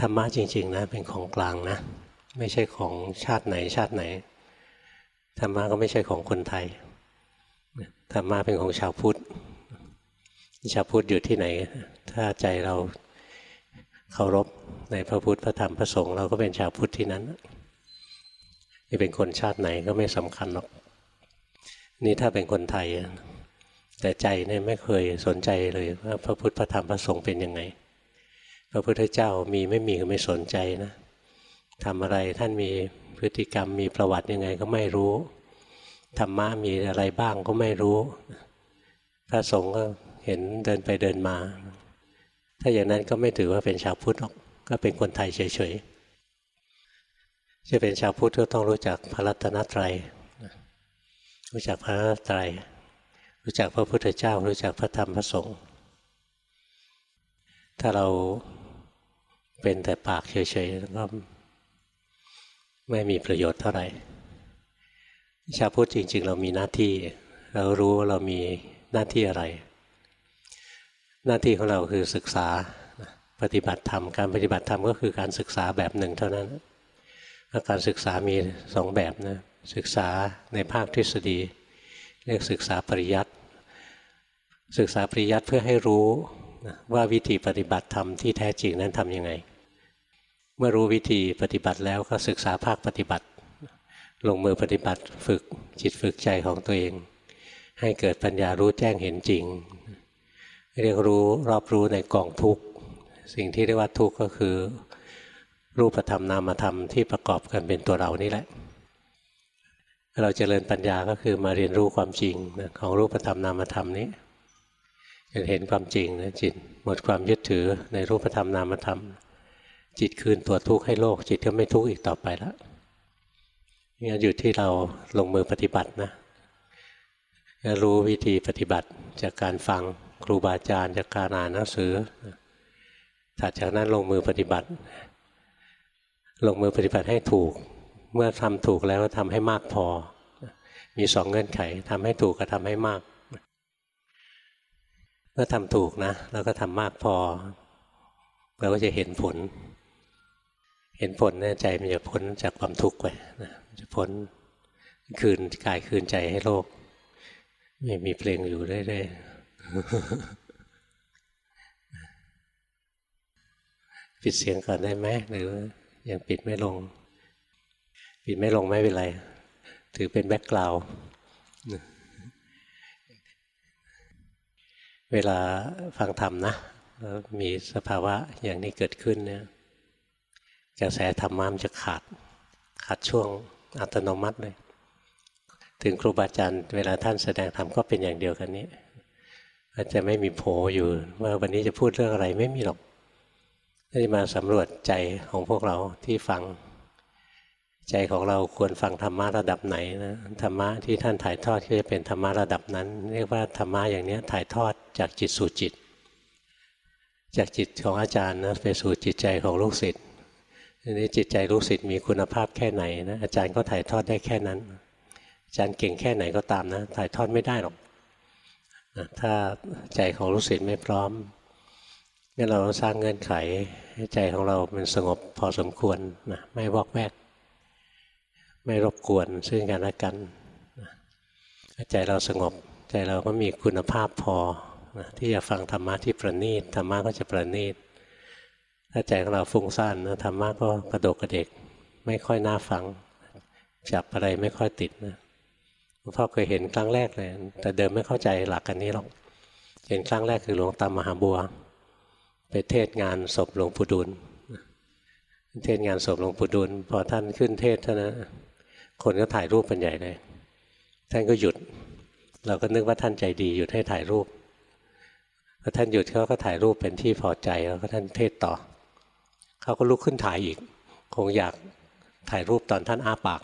ธรรมะจริงๆนะเป็นของกลางนะ ไม่ใช่ของชาติไหนชาติไหนธรรมะก็ไม่ใช่ของคนไทยธรรมะเป็นของชาวพุทธชาวพุทธอยู่ที่ไหน ถ้าใจเราเคารพในพระพุทธพระธรรมพระสงฆ์เราก็เป็นชาวพุทธที่นั้นจะเป็นคนชาติไหนก็ไม่สำคัญหรอก นี่ถ้าเป็นคนไทย แต่ใจเนี่ยไม่เคยสนใจเลยว่าพระพุทธพระธรรมพระสงฆ์เป็นยังไง พระพุทธเจ้ามีไม่มีก็ไม่สนใจนะทำอะไรท่านมีพฤติกรรมมีประวัติยังไงก็ไม่รู้ธรรมะมีอะไรบ้างก็ไม่รู้ พระสงฆ์ก็เห็นเดินไปเดินมา ถ้าอย่างนั้นก็ไม่ถือว่าเป็นชาวพุทธหรอกก็เป็นคนไทยเฉยๆจะเป็นชาวพุทธก็ต้องรู้จักพระรัตนตรัยรู้จักพระรัตนตรัยรู้จักพระพุทธเจ้า รู้จักพระธรรมพระสงฆ์ถ้าเรา เป็นแต่ปากเฉยๆแล้วก็ไม่มีประโยชน์เท่าไหร่ชาวพุทธจริง ๆ เรามีหน้าที่ เรารู้ว่าเรามีหน้าที่อะไร หน้าที่ของเราคือศึกษาปฏิบัติธรรม การปฏิบัติธรรมก็คือการศึกษาแบบหนึ่งเท่านั้นการศึกษามีสองแบบนะศึกษาในภาคทฤษฎี เรียกศึกษาปริยัติศึกษาปริยัติเพื่อให้รู้ว่าวิธีปฏิบัติธรรมที่แท้จริงนั้นทำยังไง เมื่อรู้วิธีปฏิบัติแล้วก็ศึกษาภาคปฏิบัติ ลงมือปฏิบัติฝึกจิตฝึกใจของตัวเอง ให้เกิดปัญญารู้แจ้งเห็นจริง เรียกรู้รอบรู้ในกองทุกสิ่งที่เรียกว่าทุกก็คือรูปธรรมนามธรรมที่ประกอบกันเป็นตัวเรานี่แหละ เราจเจริญปัญญาก็คือมาเรียนรู้ความจริงของรูปธรรมนามธรรมนี้เห็นความจริงนะจิตหมดความยึดถือในรูปธรรมนามธรรม จิตคืนตัวทุกข์ให้โลก จิตก็ไม่ทุกข์อีกต่อไปแล้วนี่อยู่ที่เราลงมือปฏิบัตินะรู้วิธีปฏิบัติจากการฟังครูบาอาจารย์จากการอ่านหนังสือ ถัดจากนั้นลงมือปฏิบัติ ลงมือปฏิบัติให้ถูก เมื่อทำถูกแล้วทำให้มากพอ มีสองเงื่อนไขทำให้ถูกกับทำให้มาก เมื่อทำถูกนะ แล้วก็ทำมากพอ เราก็จะเห็นผล เห็นผลเนี่ยใจมันจะพ้นจากความทุกข์ไปนะจะพ้นคืนกายคืนใจให้โลกไม่มีเพลงอยู่เรื่อยๆปิดเสียงก่อนได้ไหมหรือยังปิดไม่ลง ปิดไม่ลงไม่เป็นไร ถือเป็นแบ็กกราวด์เวลาฟังธรรมนะมีสภาวะอย่างนี้เกิดขึ้นเนี่ย กระแสธรรมะมันจะขาด ขาดช่วงอัตโนมัติเลย ถึงครูบาอาจารย์เวลาท่านแสดงธรรมก็เป็นอย่างเดียวกันนี้อาจจะไม่มีโผอยู่ว่าวันนี้จะพูดเรื่องอะไรไม่มีหรอกที่มาสำรวจใจของพวกเราที่ฟัง ใจของเราควรฟังธรรมะระดับไหนนะธรรมะที่ท่านถ่ายทอดก็จะเป็นธรรมะระดับนั้น เรียกว่าธรรมะอย่างนี้ถ่ายทอดจากจิตสู่จิต จากจิตของอาจารย์นะไปสู่จิตใจของลูกศิษย์ นี้จิตใจลูกศิษย์มีคุณภาพแค่ไหนนะอาจารย์ก็ถ่ายทอดได้แค่นั้น อาจารย์เก่งแค่ไหนก็ตามนะ ถ่ายทอดไม่ได้หรอกนะถ้าใจของลูกศิษย์ไม่พร้อมงั้นเราสร้างเงื่อนไขให้ใจของเรามันสงบพอสมควรนะไม่วอกแวก ไม่รบกวนซึ่งกันและกันนะใจเราสงบ ใจเราก็มีคุณภาพพอนะที่จะฟังธรรมะที่ประณีตธรรมะก็จะประณีต ถ้าใจของเราฟุ้งซ่านนะธรรมะก็กระโดกกระเดกไม่ค่อยน่าฟัง จับอะไรไม่ค่อยติดนะหลวงพ่อเคยเห็นครั้งแรกเลย แต่เดิมไม่เข้าใจหลักกันนี้หรอกเห็นครั้งแรกคือหลวงตามหาบัว ไปเทศงานศพหลวงปู่ดูลเทศงานศพหลวงปู่ดูลพอท่านขึ้นเทศเท่านั้นคนก็ถ่ายรูปเป็นใหญ่เลย ท่านก็หยุด เราก็นึกว่าท่านใจดีหยุดให้ถ่ายรูปพอท่านหยุดเขาก็ถ่ายรูปเป็นที่พอใจแล้วก็ท่านเทศต่อ เขาก็ลุกขึ้นถ่ายอีก คงอยากถ่ายรูปตอนท่านอ้าปาก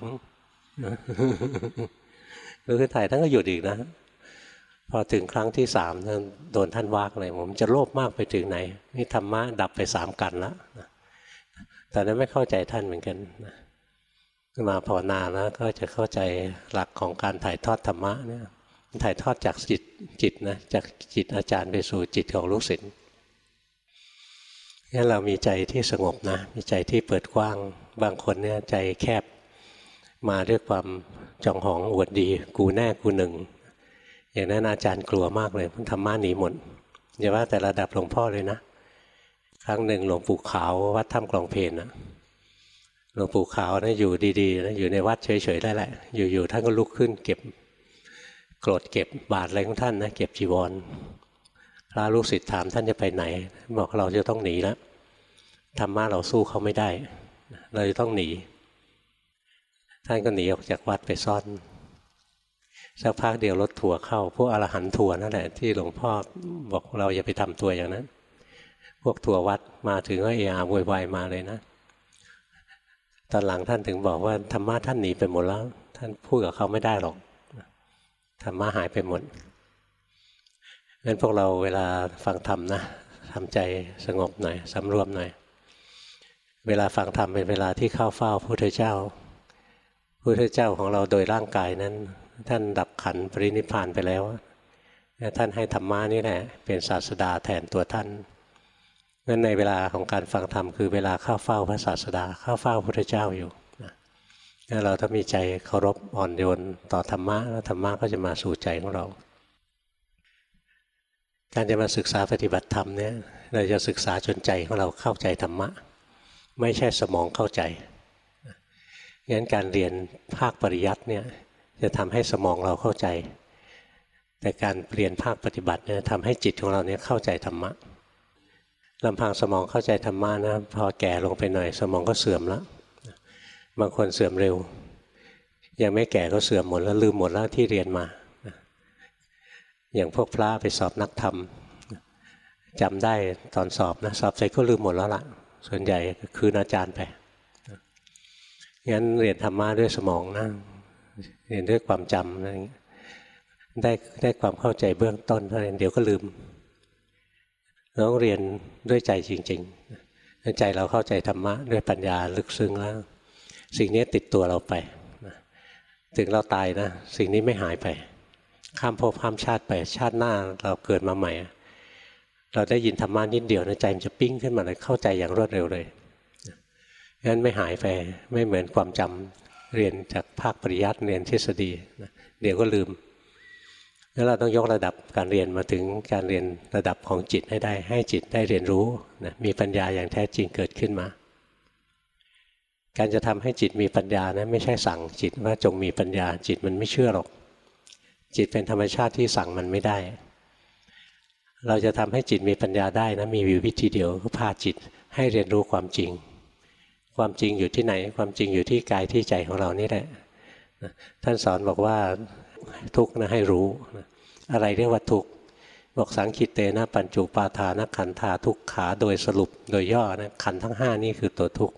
ลุกขึ้นถ่ายท่านก็หยุดอีกนะพอถึงครั้งที่สามโดนท่านวากเลยผมจะโลภมากไปถึงไหน นี่ธรรมะดับไปสามกันล้วแต่นั้นไม่เข้าใจท่านเหมือนกันมาภาวนาแล้วก็จะเข้าใจหลักของการถ่ายทอดธรรมะเนี่ยถ่ายทอดจากจิตจิตนะจากจิตอาจารย์ไปสู่จิตของลูกศิษย์ งั้นเรามีใจที่สงบนะ มีใจที่เปิดกว้าง บางคนเนี่ยใจแคบมาด้วยความจองหองอวดดี กูแน่กูหนึ่ง อย่างนั้นอาจารย์กลัวมากเลยธรรมะหนีหมดอย่าว่าแต่ระดับหลวงพ่อเลยนะ ครั้งหนึ่งหลวงปู่ขาววัดถ้ำกลองเพลนนะหลวงปู่ขาวนะอยู่ดีๆนะอยู่ในวัดเฉยๆได้แหละ อยู่ๆท่านก็ลุกขึ้น เก็บโกรธเก็บบาทอะไรของท่านนะเก็บจีวร ระลูกศิษย์ถามท่านจะไปไหน บอกเราจะต้องหนีแล้วธรรมะเราสู้เขาไม่ได้ เราจะต้องหนี ท่านก็หนีออกจากวัดไปซ่อนสักพักเดียวรถทัวร์เข้า พวกอรหันทัวร์นั่นแหละที่หลวงพ่อบอกเราอย่าไปทำตัวอย่างนั้น พวกทัวร์วัดมาถึงก็เอะอะโวยวายมาเลยนะ ตอนหลังท่านถึงบอกว่าธรรมะท่านหนีไปหมดแล้ว ท่านพูดกับเขาไม่ได้หรอกธรรมะหายไปหมด งั้นพวกเราเวลาฟังธรรมนะทำใจสงบหน่อยสำรวมหน่อย เวลาฟังธรรมเป็นเวลาที่เข้าเฝ้าพระพุทธเจ้าพระพุทธเจ้าของเราโดยร่างกายนั้น ท่านดับขันปรินิพานไปแล้วท่านให้ธรรมะนี่แหละเป็นศาสดาแทนตัวท่านงั้นในเวลาของการฟังธรรมคือเวลาเข้าเฝ้าพระศาสดาเข้าเฝ้าพระพุทธเจ้าอยู่นะเราถ้ามีใจเคารพอ่อนโยนต่อธรรมะแล้วธรรมะก็จะมาสู่ใจของเรา การจะมาศึกษาปฏิบัติธรรมเนี่ยเราจะศึกษาจนใจของเราเข้าใจธรรมะ ไม่ใช่สมองเข้าใจงั้นการเรียนภาคปริยัติเนี่ยจะทำให้สมองเราเข้าใจ แต่การเรียนภาคปฏิบัติเนี่ยทำให้จิตของเราเนี่ยเข้าใจธรรมะลำพังสมองเข้าใจธรรมะนะพอแก่ลงไปหน่อย สมองก็เสื่อมแล้วบางคนเสื่อมเร็ว ยังไม่แก่ก็เสื่อมหมดแล้วลืมหมดแล้วที่เรียนมา อย่างพวกพระไปสอบนักธรรมจำได้ตอนสอบนะสอบเสร็จก็ลืมหมดแล้วละ่ะ ส่วนใหญ่คืนอาจารย์ไปงั้นเรียนธรรมะด้วยสมองนะเรียนด้วยความจำอะไรอย่างนี้ได้ได้ความเข้าใจเบื้องต้นเท่านั้นเดี๋ยวก็ลืมต้องเรียนด้วยใจจริงๆใจเราเข้าใจธรรมะด้วยปัญญาลึกซึ้งแล้ว สิ่งนี้ติดตัวเราไปถึงเราตายนะ สิ่งนี้ไม่หายไป ข้ามภพข้ามชาติไปชาติหน้าเราเกิดมาใหม่ เราได้ยินธรรมะนิดเดียวนะใจมันจะปิ้งขึ้นมาเลยเข้าใจอย่างรวดเร็วเลยงั้นไม่หายไปไม่เหมือนความจำเรียนจากภาคปริยัติเรียนทฤษฎีเดี๋ยวก็ลืมแล้วเราต้องยกระดับการเรียนมาถึงการเรียนระดับของจิตให้ได้ ให้จิตได้เรียนรู้นะมีปัญญาอย่างแท้จริงเกิดขึ้นมา การจะทำให้จิตมีปัญญานะไม่ใช่สั่งจิตว่าจงมีปัญญาจิตมันไม่เชื่อหรอก จิตเป็นธรรมชาติที่สั่งมันไม่ได้ เราจะทำให้จิตมีปัญญาได้นะมีวิวิธีเดียวก็พาจิตให้เรียนรู้ความจริง ความจริงอยู่ที่ไหน ความจริงอยู่ที่กายที่ใจของเรานี่แหละท่านสอนบอกว่าทุกข์นะให้รู้อะไรเรียกว่าทุกข์บอกสังคิตเตนะปัญจุปาทานขันธาทุกขาโดยสรุปโดยย่อนะขันทั้งห้านี่คือตัวทุกข์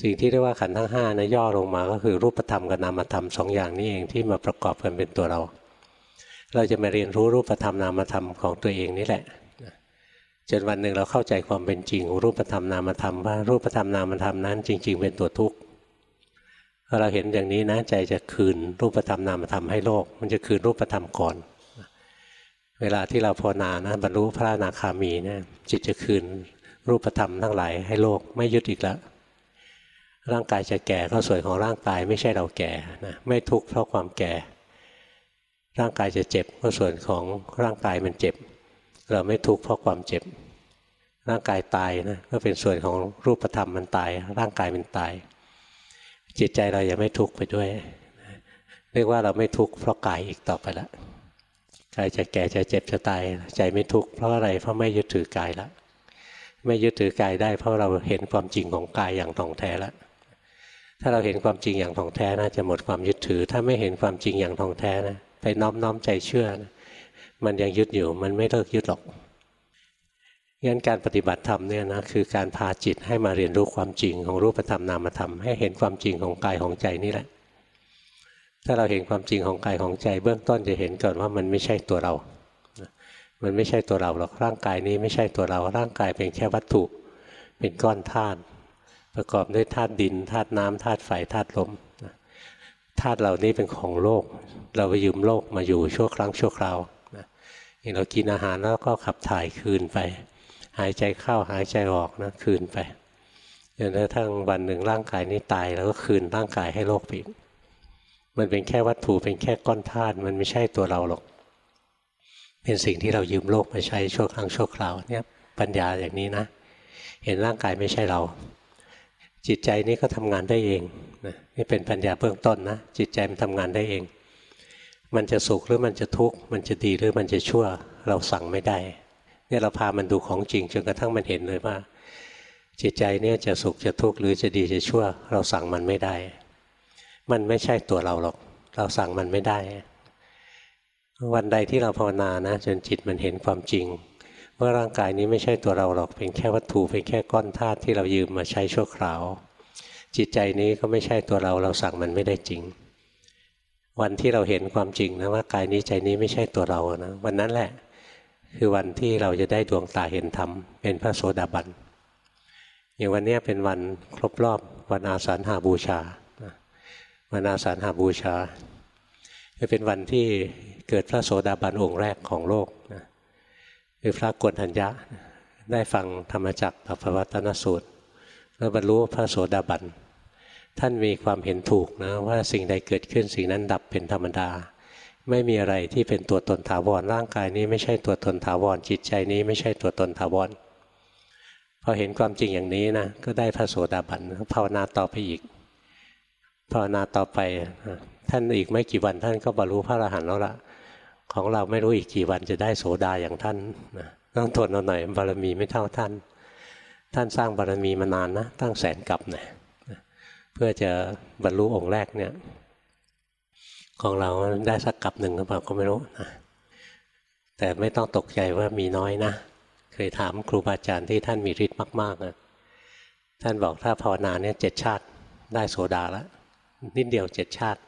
สิ่งที่เรียกว่าขันทั้งห้านะย่อลงมาก็คือรูปธรรมกับนามธรรมสองอย่างนี้เองที่มาประกอบกันเป็นตัวเรา เราจะมาเรียนรู้รูปธรรมนามธรรมของตัวเองนี่แหละจนวันหนึ่งเราเข้าใจความเป็นจริงของรูปธรรมนามธรรมว่ารูปธรรมนามธรรมนั้น จริง ๆ เป็นตัวทุกข์พอเราเห็นอย่างนี้นะใจจะคืนรูปธรรมนามธรรมให้โลก มันจะคืนรูปธรรมก่อน เวลาที่เราภาวนานะบรรลุพระนาคามีเนะี่ยจิตจะคืนรูปธรรมทั้งหลายให้โลกไม่ยึดอีกแล้ว ร่างกายจะแก่ก็ส่วนของร่างกายไม่ใช่เราแก่นะไม่ทุกข์เพราะความแก่ ร่างกายจะเจ็บก็ส่วนของร่างกายมันเจ็บ เราไม่ทุกข์เพราะความเจ็บ ร่างกายตายนะก็เป็นส่วนของรูปธรรมมันตาย ร่างกายมันตาย จิตใจเราอย่าไม่ทุกข์ไปด้วยเรียกว่าเราไม่ทุกข์เพราะกายอีกต่อไปละกายจะแก่จะเจ็บจะตายใจไม่ทุกข์เพราะอะไรเพราะไม่ยึดถือกายละไม่ยึดถือกายได้เพราะเราเห็นความจริงของกายอย่างท่องแท้แล้ว ถ้าเราเห็นความจริงอย่างท่องแท้นะจะหมดความยึดถือ ถ้าไม่เห็นความจริงอย่างท่องแท้นะไปน้อมน้อมใจเชื่อนะมันยังยึดอยู่มันไม่เลิกยึดหรอกงั้นการปฏิบัติธรรมเนี่ยนะคือการพาจิตให้มาเรียนรู้ความจริงของรูปธรรมนามธรรมให้เห็นความจริงของกายของใจนี่แหละ ถ้าเราเห็นความจริงของกายของใจ เบื้องต้นจะเห็นก่อนว่ามันไม่ใช่ตัวเรา มันไม่ใช่ตัวเราหรอกร่างกายนี้ไม่ใช่ตัวเรา ร่างกายเป็นแค่วัตถุ เป็นก้อนธาตุ ประกอบด้วยธาตุดินธาตุน้ำธาตุไฟธาตุลมธาตุเหล่านี้เป็นของโลก เราไปยืมโลกมาอยู่ชั่วครั้งชั่วคราวอย่างเรากินอาหารแล้วก็ขับถ่ายคืนไป หายใจเข้าหายใจออกนะคืนไปจนกระทั่งวันหนึ่งร่างกายนี้ตายแล้วก็คืนร่างกายให้โลกไปมันเป็นแค่วัตถุเป็นแค่ก้อนธาตุมันไม่ใช่ตัวเราหรอก เป็นสิ่งที่เรายืมโลกมาใช้ชั่วครั้งชั่วคราวเนี่ยปัญญาอย่างนี้นะ เห็นร่างกายไม่ใช่เรา จิตใจนี้ก็ทำงานได้เองนะนี่เป็นปัญญาเบื้องต้นนะจิตใจมันทำงานได้เอง มันจะสุขหรือมันจะทุกข์มันจะดีหรือมันจะชั่วเราสั่งไม่ได้เนี่ยเราพามันดูของจริงจนกระทั่งมันเห็นเลยว่า จิตใจเนี่ยจะสุขจะทุกข์หรือจะดีจะชั่ว เราสั่งมันไม่ได้ มันไม่ใช่ตัวเราหรอก เราสั่งมันไม่ได้ วันใดที่เราภาวนานะ จนจิตมันเห็นความจริง ว่าร่างกายนี้ไม่ใช่ตัวเราหรอกเป็นแค่วัตถุเป็นแค่ก้อนธาตุที่เรายืมมาใช้ชั่วคราว จิตใจนี้ก็ไม่ใช่ตัวเราเราสั่งมันไม่ได้จริง วันที่เราเห็นความจริงนะว่ากายนี้ใจนี้ไม่ใช่ตัวเรานะวันนั้นแหละคือวันที่เราจะได้ดวงตาเห็นธรรมเป็นพระโสดาบันอย่างวันนี้เป็นวันครบรอบวันอาสาฬหาบูชาวันอาสาฬหาบูชาจะเป็นวันที่เกิดพระโสดาบันองค์แรกของโลกนะ คือพระกวนัญญะได้ฟังธรรมจักรปวัตนสูตร แล้วบรรลุพระโสดาบัน ท่านมีความเห็นถูกนะว่าสิ่งใดเกิดขึ้นสิ่งนั้นดับเป็นธรรมดา ไม่มีอะไรที่เป็นตัวตนถาวรร่างกายนี้ไม่ใช่ตัวตนถาวรจิตใจนี้ไม่ใช่ตัวตนถาวรพอเห็นความจริงอย่างนี้นะก็ได้พระโสดาบันภาวนาต่อไปอีกภาวนาต่อไปท่านอีกไม่กี่วันท่านก็บรรลุพระอรหันต์แล้วล่ะ ของเราไม่รู้อีกกี่วันจะได้โสดาอย่างท่านนะต้องทนเอาหน่อยบารมีไม่เท่าท่าน ท่านสร้างบารมีมานานนะตั้งแสนกับนะเพื่อจะบรรลุองค์แรกเนี่ยของเราได้สักกับหนึ่งหรือเปล่าก็ไม่รู้นะแต่ไม่ต้องตกใจว่ามีน้อยนะ เคยถามครูบาอาจารย์ที่ท่านมีฤทธิ์มากๆนะท่านบอกถ้าภาวนาเนี่ยเจ็ดชาติได้โสดาแล้วนิดเดียวเจ็ดชาติ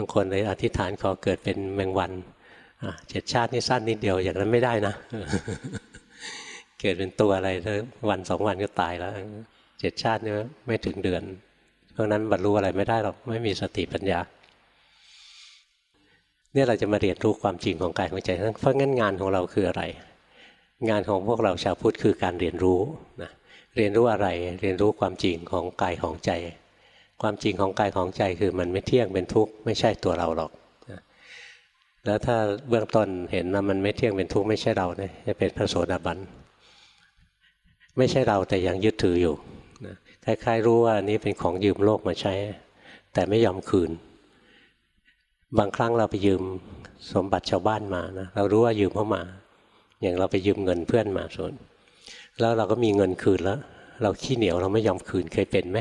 างคนเลยอธิษฐานขอเกิดเป็นแมงวันเจ็ดชาตินี่สั้นนิดเดียวอย่างนั้นไม่ได้นะ เกิดเป็นตัวอะไรถ้าวันสองวันก็ตายแล้วเจ็ดชาตินี่ไม่ถึงเดือนเพราะนั้นบรรลุอะไรไม่ได้หรอกไม่มีสติปัญญา เนี่ยเราจะมาเรียนรู้ความจริงของกายของใจเพราะงั้นงานของเราคืออะไร งานของพวกเราชาวพุทธคือการเรียนรู้นะเรียนรู้อะไรเรียนรู้ความจริงของกายของใจ ความจริงของกายของใจคือมันไม่เที่ยงเป็นทุกข์ไม่ใช่ตัวเราหรอกแล้วถ้าเบื้องต้นเห็นว่ามันไม่เที่ยงเป็นทุกข์ไม่ใช่เราเนี่ยจะเป็นพระโสดาบันไม่ใช่เราแต่ยังยึดถืออยู่คล้ายๆรู้ว่านี้เป็นของยืมโลกมาใช้ แต่ไม่ยอมคืน บางครั้งเราไปยืมสมบัติชาวบ้านมานะเรารู้ว่ายืมเข้ามา อย่างเราไปยืมเงินเพื่อนมาส่วน แล้วเราก็มีเงินคืนแล้ว เราขี้เหนียวเราไม่ยอมคืนเคยเป็นไหม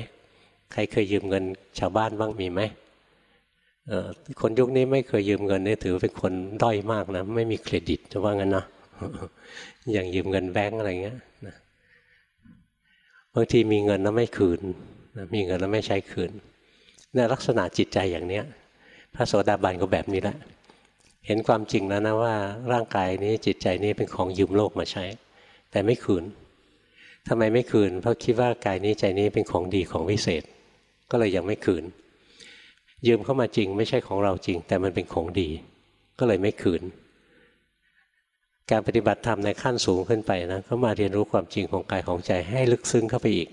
ใครเคยยืมเงินชาวบ้านบ้างมีไหมคนยุคนี้ไม่เคยยืมเงินนี่ถือเป็นคนด้อยมากนะไม่มีเครดิตจะว่างั้นนะอย่างยืมเงินแบงก์อะไรเงี้ยบางทีมีเงินแล้วไม่คืนมีเงินแล้วไม่ใช้คืนนี่ลักษณะจิตใจอย่างเนี้ย พระโสดาบันก็แบบนี้แหละ เห็นความจริงแล้วนะว่า ร่างกายนี้จิตใจนี้เป็นของยืมโลกมาใช้ แต่ไม่คืนทำไมไม่คืน เพราะคิดว่ากายนี้ใจนี้เป็นของดีของวิเศษ ก็เลยยังไม่คืน ยืมเข้ามาจริงไม่ใช่ของเราจริง แต่มันเป็นของดี ก็เลยไม่คืน การปฏิบัติธรรมในขั้นสูงขึ้นไปนะก็มาเรียนรู้ความจริงของกายของใจให้ลึกซึ้งเข้าไปอีก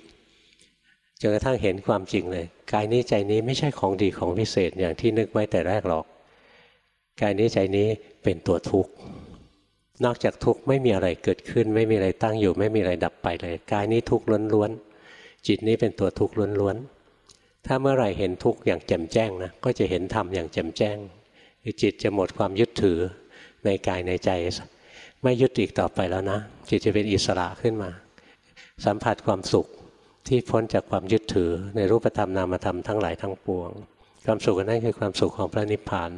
จนกระทั่งเห็นความจริงเลย กายนี้ใจนี้ไม่ใช่ของดีของพิเศษอย่างที่นึกไว้แต่แรกหรอก กายนี้ใจนี้เป็นตัวทุกข์นอกจากทุกข์ไม่มีอะไรเกิดขึ้น ไม่มีอะไรตั้งอยู่ ไม่มีอะไรดับไปเลย กายนี้ทุกข์ล้วนๆจิตนี้เป็นตัวทุกข์ล้วนๆ ถ้าเมื่อไหร่เห็นทุกข์อย่างแจ่มแจ้งนะก็จะเห็นธรรมอย่างแจ่มแจ้งคือจิตจะหมดความยึดถือในกายในใจ ไม่ยึดอีกต่อไปแล้วนะ จิตจะเป็นอิสระขึ้นมา สัมผัสความสุขที่พ้นจากความยึดถือในรูปธรรมนามธรรมทั้งหลายทั้งปวง ความสุขนั้นคือความสุขของพระนิพพาน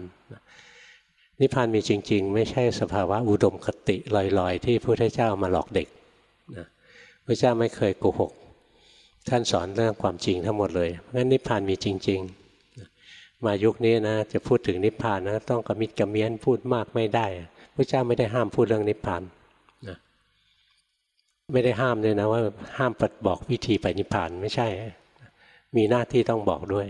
นิพพานมีจริง ๆ ไม่ใช่สภาวะอุดมคติลอยๆ ที่พระพุทธเจ้ามาหลอกเด็กพระเจ้าไม่เคยโกหก ท่านสอนเรื่องความจริงทั้งหมดเลยเพราะฉะนั้นนิพพานมีจริง ๆ มายุคนี้นะจะพูดถึงนิพพานนะต้องกระมิดกระเมียนพูดมากไม่ได้พระเจ้าไม่ได้ห้ามพูดเรื่องนิพพานนะไม่ได้ห้ามเลยนะว่าห้ามปัดบอกวิธีไปนิพพานไม่ใช่ มีหน้าที่ต้องบอกด้วย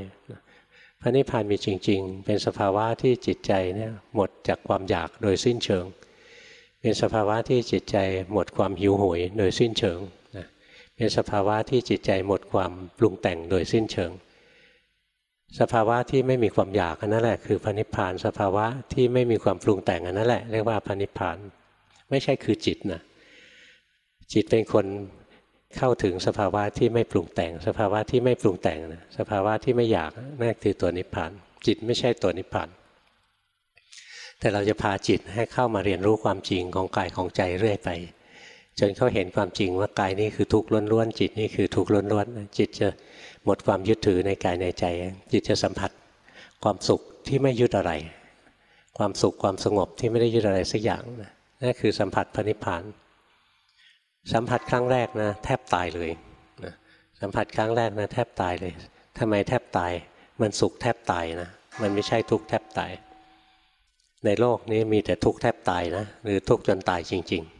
พระนิพพานมีจริง ๆ เป็นสภาวะที่จิตใจเนี่ยหมดจากความอยากโดยสิ้นเชิง เป็นสภาวะที่จิตใจหมดความหิวโหยโดยสิ้นเชิง เป็นสภาวะที่จิตใจหมดความปรุงแต่งโดยสิ้นเชิง สภาวะที่ไม่มีความอยากนั่นแหละคือพระนิพพาน สภาวะที่ไม่มีความปรุงแต่งนั่นแหละเรียกว่าพระนิพพาน ไม่ใช่คือจิตนะจิตเป็นคนเข้าถึงสภาวะที่ไม่ปรุงแต่ง สภาวะที่ไม่ปรุงแต่งนะสภาวะที่ไม่อยากนั่นคือตัวนิพพาน จิตไม่ใช่ตัวนิพพาน แต่เราจะพาจิตให้เข้ามาเรียนรู้ความจริงของกายของใจเรื่อยไป จนเขาเห็นความจริงว่ากายนี้คือทุกข์ล้วนๆจิตนี่คือทุกข์ล้วนๆจิตจะหมดความยึดถือในกายในใจ จิตจะสัมผัสความสุขที่ไม่ยึดอะไร ความสุขความสงบที่ไม่ได้ยึดอะไรสักอย่างนั่นคือสัมผัสพระนิพพาน สัมผัสครั้งแรกนะแทบตายเลยนะสัมผัสครั้งแรกนะแทบตายเลยทำไมแทบตาย มันสุขแทบตายนะ มันไม่ใช่ทุกข์แทบตาย ในโลกนี้มีแต่ทุกข์แทบตายนะ หรือทุกข์จนตายจริง ๆ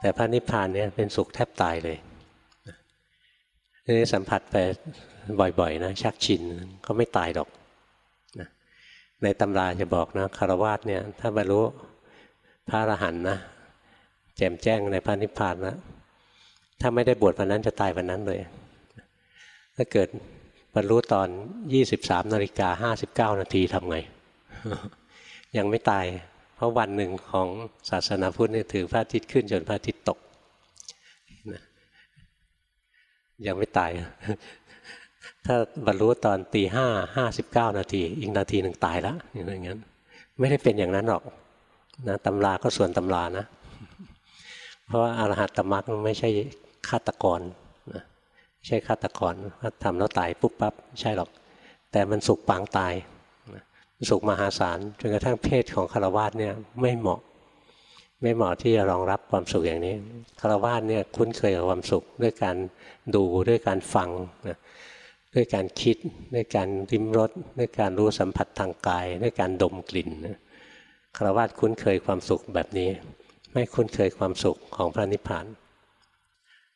แต่พระนิพพานเนี่ยเป็นสุขแทบตายเลยนี่สัมผัสไปบ่อยๆนะชักชินก็ไม่ตายหรอกในตำราจะบอกนะคารวาสเนี่ยถ้าบรรลุพระอรหันต์นะแจ่มแจ้งในพระนิพพานแล้วถ้าไม่ได้บวชวันนั้นจะตายวันนั้นเลย ถ้าเกิดบรรลุตอนยี่สิบสามนาฬิกาห้าสิบเก้านาทีทำไง ยังไม่ตาย เพราะวันหนึ่งของศาสนาพุทธเนี่ยถือพระอาทิตย์ขึ้นจนพระอาทิตย์ตกยังไม่ตาย ถ้าบรรลุตอนตีห้าห้าสิบเก้านาที อีกนาทีหนึ่งตายแล้วอย่างนั้น ไม่ได้เป็นอย่างนั้นหรอกนะตำราก็ส่วนตำรานะ เพราะว่าอรหัตตมรรคไม่ใช่ฆาตกรนะไม่ใช่ฆาตกรว่าทำแล้วตายปุ๊บปั๊บใช่หรอก แต่มันสุขปางตาย สุขมหาศาลจนกระทั่งเพศของคารวาสเนี่ยไม่เหมาะ ไม่เหมาะที่จะรองรับความสุขอย่างนี้คารวาสเนี่ยคุ้นเคยกับความสุขด้วยการดูด้วยการฟังนะด้วยการคิดด้วยการริมรสด้วยการรู้สัมผัสทางกาย ด้วยการดมกลิ่นคารวาสคุ้นเคยความสุขแบบนี้ ไม่คุ้นเคยความสุขของพระนิพพาน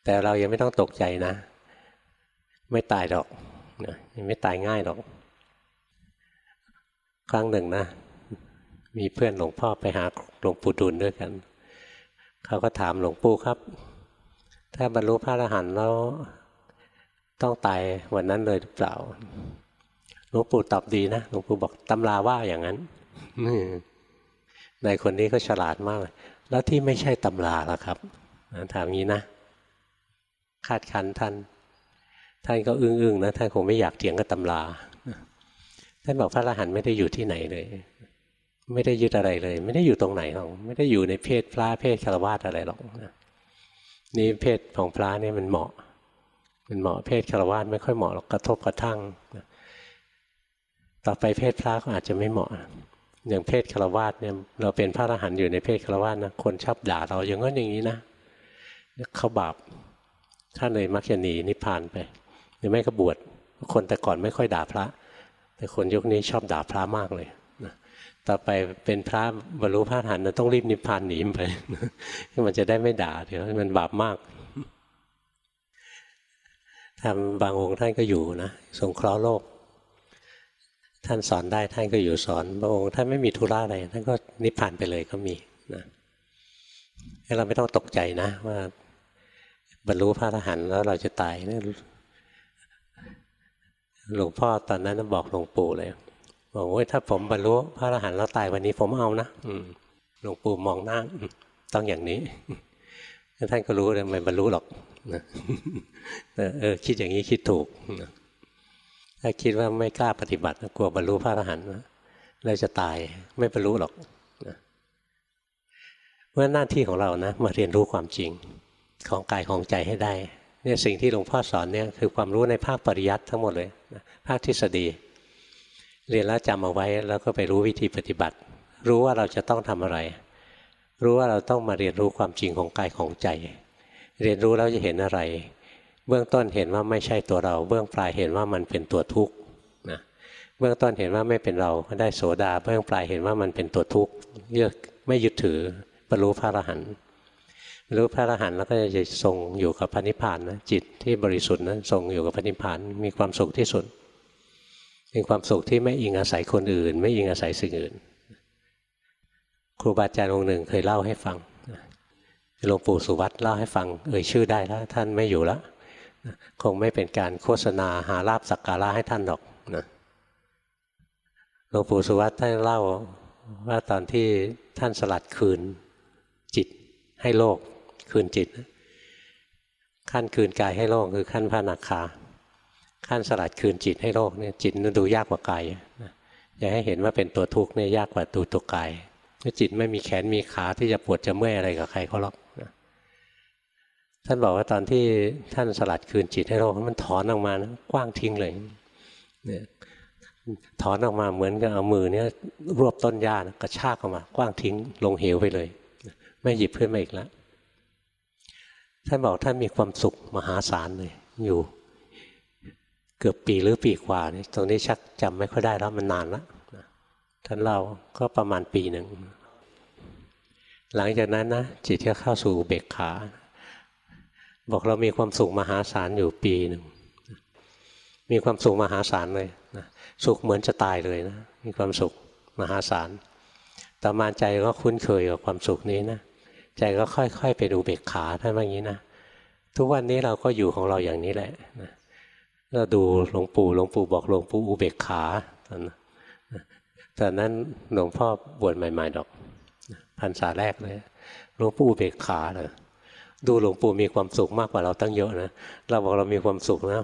แต่เรายังไม่ต้องตกใจนะ ไม่ตายหรอกนะยังไม่ตายง่ายหรอก ครั้งหนึ่งนะ มีเพื่อนหลวงพ่อไปหาหลวงปู่ดุลด้วยกัน เขาก็ถามหลวงปู่ครับ ถ้าบรรลุพระอรหันต์แล้วต้องตายวันนั้นเลยหรือเปล่าหลวงปู่ตอบดีนะหลวงปู่บอกตำราว่าอย่างนั้นในคนนี้ก็ฉลาดมากเลยแล้วที่ไม่ใช่ตำราล่ะครับถามงี้นะ คาดคันท่าน ท่านก็อึ้งๆนะท่านคงไม่อยากเถียงกับตำรา ท่านบอกพระอรหันต์ไม่ได้อยู่ที่ไหนเลย ไม่ได้ยึดอะไรเลย ไม่ได้อยู่ตรงไหนหรอกไม่ได้อยู่ในเพศพระเพศคารวะอะไรหรอกนี่เพศของพระเนี่ยมันเหมาะ มันเหมาะเพศคารวะไม่ค่อยเหมาะหรอกกระทบกระทั่งต่อไปเพศพระก็อาจจะไม่เหมาะอย่างเพศคารวาสเนี่ยเราเป็นพระอรหันต์อยู่ในเพศคารวาสนะคนชอบด่าเราอย่างนั้นอย่างนี้นะเขาบาปท่านเลยมักจะหนีนิพพานไปหรือไม่ก็บวชคนแต่ก่อนไม่ค่อยด่าพระ แต่คนยุคนี้ชอบด่าพระมากเลยนะต่อไปเป็นพระบรรลุพระอรหันต์ต้องรีบนิพพานหนีไปมันจะได้ไม่ด่าเดี๋ยวมันบาปมากทำบางองค์ท่านก็อยู่นะสงเคราะห์โลก ท่านสอนได้ท่านก็อยู่สอนบางองค์ท่านไม่มีธุระอะไรท่านก็นิพพานไปเลยก็มีนะเราไม่ต้องตกใจนะว่าบรรลุพระอรหันต์แล้วเราจะตายนี่ หลวงพ่อตอนนั้นบอกหลวงปู่เลยบอกว่าถ้าผมบรรลุพระอรหันต์แล้วตายวันนี้ผมเอานะหลวงปู่มองหน้าต้องอย่างนี้ท่านก็รู้เลยไม่บรรลุหรอกเออคิดอย่างนี้คิดถูกถ้าคิดว่าไม่กล้าปฏิบัติกลัวบรรลุพระอรหันต์เราจะตายไม่บรรลุหรอกนะเพราะหน้าที่ของเรานะมาเรียนรู้ความจริงของกายของใจให้ได้เนี่ยสิ่งที่หลวงพ่อสอนเนี่ยคือความรู้ในภาคปริยัติทั้งหมดเลย ภาคทฤษฎี เรียนแล้วจำเอาไว้แล้วก็ไปรู้วิธีปฏิบัติ รู้ว่าเราจะต้องทำอะไร รู้ว่าเราต้องมาเรียนรู้ความจริงของกายของใจ เรียนรู้แล้วจะเห็นอะไร เบื้องต้นเห็นว่าไม่ใช่ตัวเรา เบื้องปลายเห็นว่ามันเป็นตัวทุกข์นะเบื้องต้นเห็นว่าไม่เป็นเราก็ได้โสดา เบื้องปลายเห็นว่ามันเป็นตัวทุกข์เลือกไม่ยึดถือบรรลุพระอรหันต์ รู้พระอรหันต์แล้วก็จะทรงอยู่กับพระนิพพานนะจิตที่บริสุทธิ์นั้นทรงอยู่กับพระนิพพานมีความสุขที่สุดเป็นความสุขที่ไม่อิงอาศัยคนอื่น ไม่อิงอาศัยสิ่งอื่น ครูบาอาจารย์องค์หนึ่งเคยเล่าให้ฟังหลวงปู่สุวัตเล่าให้ฟังเอ่ยชื่อได้แล้วท่านไม่อยู่แล้วคงไม่เป็นการโฆษณาหาลาบสักการะให้ท่านหรอกนะหลวงปู่สุวัตท่านเล่าว่าตอนที่ท่านสลัดคืนจิตให้โลก คืนจิต ขั้นคืนกายให้โลกคือขั้นพระนาคาขั้นสลัดคืนจิตให้โลกเนี่ยจิตนั้นดูยากกว่ากายอย่าให้เห็นว่าเป็นตัวทุกข์เนี่ยยากกว่าตัวตัวกายจิตไม่มีแขนมีขาที่จะปวดจะเมื่อยอะไรกับใครเขาหรอกท่านบอกว่าตอนที่ท่านสลัดคืนจิตให้โลกมันถอนออกมานะกว้างทิ้งเลยเนี่ยถอนออกมาเหมือนกับเอามือเนี่ยรวบต้นหญ้านะกระชากออกมากว้างทิ้งลงเหวไปเลย ไม่หยิบขึ้นมาอีกแล้ว ท่านบอกท่านมีความสุขมหาศาลเลยอยู่ เกือบปีหรือปีกว่านี่ตรงนี้ชักจำไม่ค่อยได้แล้วมันนานล้วท่านเล่าก็ประมาณปีหนึ่ง หลังจากนั้นนะจิตก็เข้าสู่เบกขา บอกเรามีความสุขมหาศาลอยู่ปีหนึ่งมีความสุขมหาศาลเลยนะสุขเหมือนจะตายเลยนะมีความสุขมหาศาลต่อมาใจก็คุ้นเคยกับความสุขนี้นะ ใจก็ค่อยๆ ไปดูเบกขาท่านว่าอย่างนี้นะทุกวันนี้เราก็อยู่ของเราอย่างนี้แหละนะเราดูหลวงปู่หลวงปู่บอกหลวงปู่อุเบกขาตอนตอนนั้นหลวงพ่อบวชใหม่ๆดอกพรรษาแรกเลยหลวงปู่อุเบกขาเลยดูหลวงปู่มีความสุขมากกว่าเราตั้งเยอะนะเราบอกเรามีความสุขนะ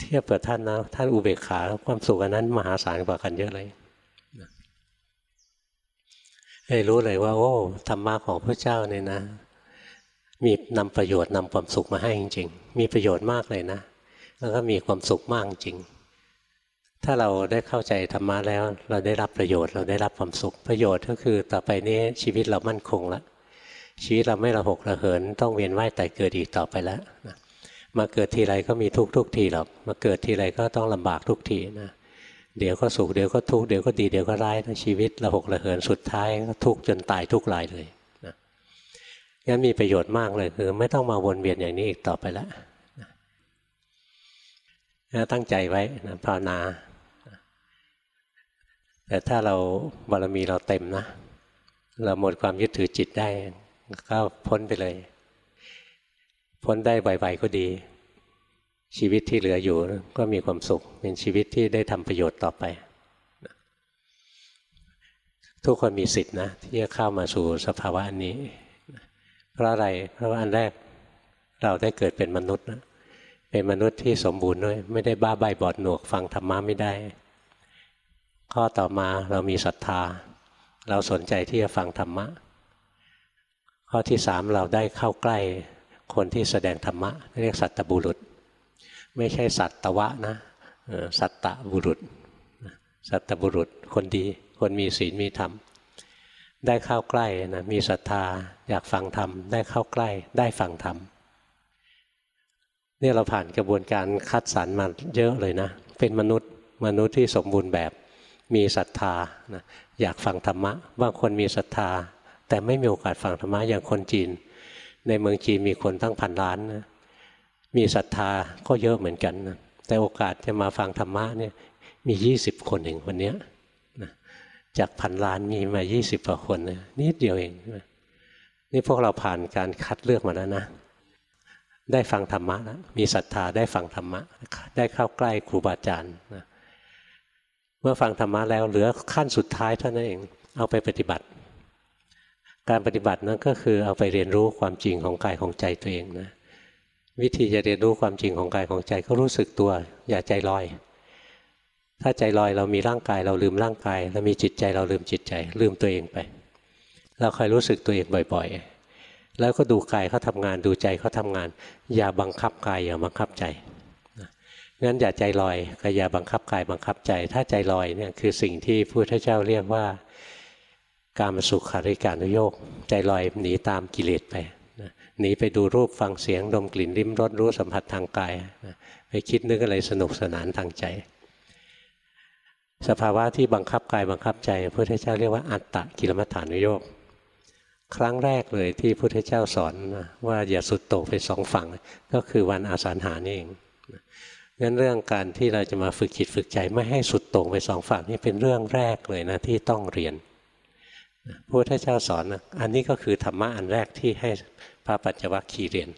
เทียบกับท่านนะท่านอุเบกขา ความสุขอันนั้นมหาศาลกว่ากันเยอะเลย ให้รู้เลยว่า โอ้ธรรมะของพระเจ้าเนี่ยนะ มีนำประโยชน์นำความสุขมาให้จริง ๆ มีประโยชน์มากเลยนะ แล้วก็มีความสุขมากจริง ถ้าเราได้เข้าใจธรรมะแล้ว เราได้รับประโยชน์ เราได้รับความสุขประโยชน์ก็คือต่อไปนี้ชีวิตเรามั่นคงล้วชีวิตเราไม่ระหกระเหิน ต้องเวียนว่ายแต่เกิดอีกต่อไปแล้วนะมาเกิดทีไรก็มีทุกทุกทีหรอกมาเกิดทีไรก็ต้องลำบากทุกทีนะ เดี๋ยวก็สุขเดี๋ยวก็ทุกข์เดี๋ยวก็ดีเดี๋ยวก็ร้ายนะชีวิตระหกระเหินสุดท้ายก็ทุกข์จนตายทุกรายเลยนะงั้นมีประโยชน์มากเลยคือ ไม่ต้องมาวนเวียนอย่างนี้อีกต่อไปแล้วนะตั้งใจไว้นะภาวนา แต่ถ้าเราบารมีเราเต็มนะ เราหมดความยึดถือจิตได้ ก็พ้นไปเลย พ้นได้ไวๆก็ดี ชีวิตที่เหลืออยู่ก็มีความสุข เป็นชีวิตที่ได้ทำประโยชน์ต่อไป ทุกคนมีสิทธินะที่จะเข้ามาสู่สภาวะอันนี้ เพราะอะไรเพราะว่าอันแรกเราได้เกิดเป็นมนุษย์นะเป็นมนุษย์ที่สมบูรณ์ด้วย ไม่ได้บ้าใบบอดหนวกฟังธรรมะไม่ได้ ข้อต่อมาเรามีศรัทธา เราสนใจที่จะฟังธรรมะ ข้อที่สามเราได้เข้าใกล้คนที่แสดงธรรมะ เรียกสัตบุรุษ ไม่ใช่สัตตวะนะสัตตบุรุษ สัตบุรุษคนดี คนมีศีลมีธรรม ได้เข้าใกล้นะมีศรัทธาอยากฟังธรรม ได้เข้าใกล้ได้ฟังธรรมนี่เราผ่านกระบวนการคัดสรรมาเยอะเลยนะ เป็นมนุษย์มนุษย์ที่สมบูรณ์แบบมีศรัทธานะอยากฟังธรรมะ บางคนมีศรัทธา แต่ไม่มีโอกาสฟังธรรมะอย่างคนจีน ในเมืองจีนมีคนตั้งพันล้านนะ มีศรัทธาก็เยอะเหมือนกันนะแต่โอกาสจะมาฟังธรรมะเนี่ยมียี่สิบคนเองวันนี้นะจากพันล้านมีมายี่สิบกว่าคนนะนิดเดียวเองนี่พวกเราผ่านการคัดเลือกมาแล้วนะได้ฟังธรรมะแล้วมีศรัทธาได้ฟังธรรมะ ได้เข้าใกล้ครูบาอาจารย์นะเมื่อฟังธรรมะแล้วเหลือขั้นสุดท้ายเท่านั้นเองเอาไปปฏิบัติ การปฏิบัตินั้นก็คือเอาไปเรียนรู้ความจริงของกายของใจตัวเองนะ วิธีจะเรียนรู้ความจริงของกายของใจก็รู้สึกตัว อย่าใจลอย ถ้าใจลอยเรามีร่างกายเราลืมร่างกาย เรามีจิตใจเราลืมจิตใจ ลืมตัวเองไป เราคอยรู้สึกตัวเองบ่อย ๆ แล้วก็ดูกายเขาทำงานดูใจเขาทำงาน อย่าบังคับกายอย่าบังคับใจงั้นอย่าใจลอยก็อย่าบังคับกายบังคับใจ ถ้าใจลอยเนี่ยคือสิ่งที่พระพุทธเจ้าเรียกว่า การมสุขาริการุโยกใจลอยหนีตามกิเลสไป หนีไปดูรูปฟังเสียงดมกลิ่นริมรสรู้สัมผัสทางกายไปคิดนึกอะไรสนุกสนานทางใจ สภาวะที่บังคับกายบังคับใจพระพุทธเจ้าเรียกว่าอัตตะกิลมัฐานุโยกครั้งแรกเลยที่พระพุทธเจ้าสอนว่าอย่าสุดโต่งไปสองฝั่งก็คือวันอาสาฬหานี่เองงั้นเรื่องการที่เราจะมาฝึกจิตฝึกใจไม่ให้สุดโต่งไปสองฝั่งนี่เป็นเรื่องแรกเลยนะที่ต้องเรียนพระพุทธเจ้าสอนนะอันนี้ก็คือธรรมะอันแรกที่ให้ พระปัญจวัคคีเรียน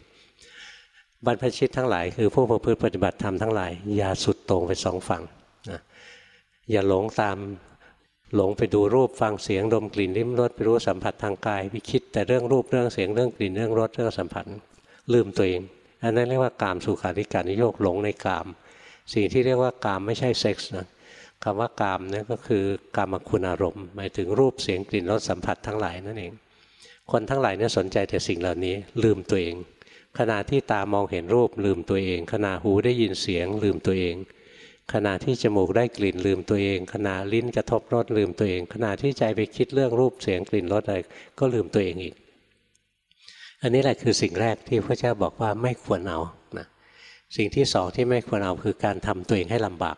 บรรพชิตทั้งหลายคือผู้ประพฤติปฏิบัติธรรมทั้งหลาย อย่าสุดตรงไปสองฝั่งนะอย่าหลงตามหลงไปดูรูปฟังเสียงดมกลิ่นลิ้มรสไปรู้สัมผัสทางกายไปคิดแต่เรื่องรูปเรื่องเสียงเรื่องกลิ่นเรื่องรสเรื่องสัมผัสลืมตัวเอง อันนั้นเรียกว่ากามสุขาริการนิโยกหลงในกาม สิ่งที่เรียกว่ากามไม่ใช่เซ็กส์นะคำว่ากามนี่ก็คือกามคุณอารมณ์ หมายถึงรูปเสียงกลิ่นรสสัมผัสทั้งหลายนั่นเอง คนทั้งหลายเนี่ยสนใจแต่สิ่งเหล่านี้ ลืมตัวเอง ขณะที่ตามองเห็นรูปลืมตัวเอง ขณะหูได้ยินเสียง ลืมตัวเอง ขณะที่จมูกได้กลิ่นลืมตัวเอง ขณะลิ้นกระทบรสลืมตัวเอง ขณะที่ใจไปคิดเรื่องรูปเสียงกลิ่นรสอะไรก็ลืมตัวเองอีก อันนี้แหละคือสิ่งแรกที่พระเจ้าบอกว่าไม่ควรเอานะสิ่งที่สองที่ไม่ควรเอาคือการทำตัวเองให้ลำบาก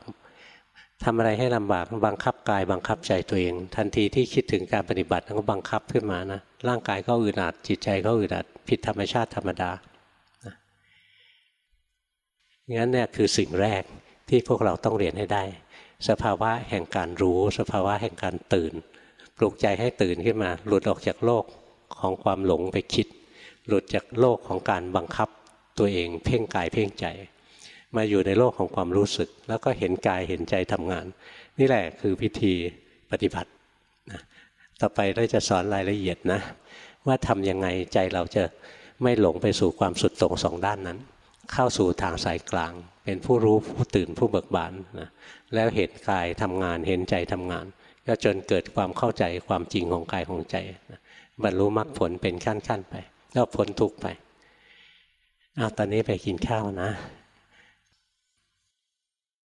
ทำอะไรให้ลำบากบังคับกายบังคับใจตัวเอง ทันทีที่คิดถึงการปฏิบัติก็บังคับขึ้นมานะร่างกายก็อึดอัดจิตใจก็อึดอัดผิดธรรมชาติธรรมดางั้นเนี่ยคือสิ่งแรกที่พวกเราต้องเรียนให้ได้ สภาวะแห่งการรู้ สภาวะแห่งการตื่น ปลุกใจให้ตื่นขึ้นมา หลุดออกจากโลกของความหลงไปคิด หลุดจากโลกของการบังคับตัวเอง เพ่งกายเพ่งใจ มาอยู่ในโลกของความรู้สึก แล้วก็เห็นกายเห็นใจทำงาน นี่แหละคือพิธีปฏิบัตินะต่อไปเราจะสอนรายละเอียดนะ ว่าทำยังไงใจเราจะไม่หลงไปสู่ความสุดตรงสองด้านนั้น เข้าสู่ทางสายกลาง เป็นผู้รู้ผู้ตื่นผู้เบิกบานนะแล้วเห็นกายทำงานเห็นใจทำงาน ก็จนเกิดความเข้าใจความจริงของกายของใจนะบรรลุมรรคผลเป็นขั้นๆไป แล้วพ้นทุกไปเอาตอนนี้ไปกินข้าวนะ